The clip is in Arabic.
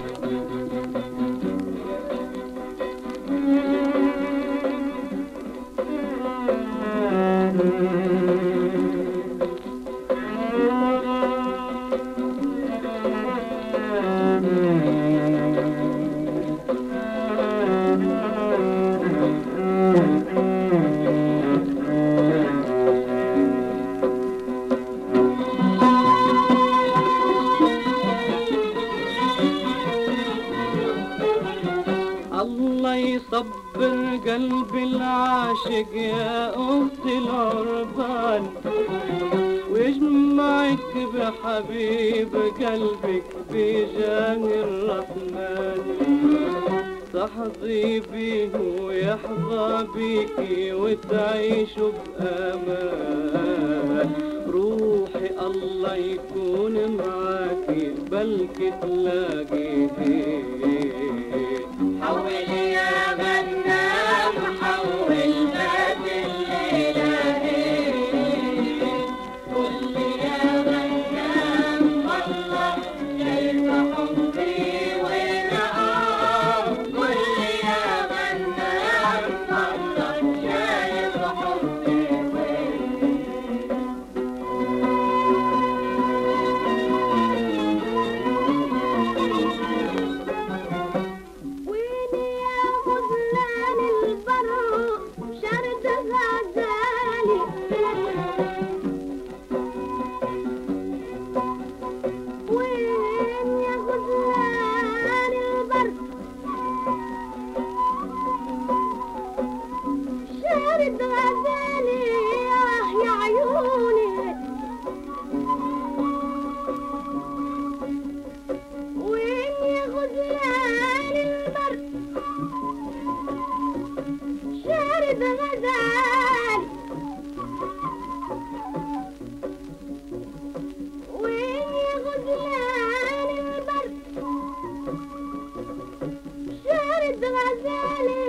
الله يصبر قلبي العاشق يا أخت العربان ويجمعك بحبيب قلبك بجاه الرحمن. تحظي بيه ويحظى بيكي وتعيشوا بأمان روحي الله يكون معاكي بلكي تلاقيه Bye. شرد غزالي آه يا عيوني. وين يا غزلان البر شارد غزال وين يا غزلان البر شارد غزالي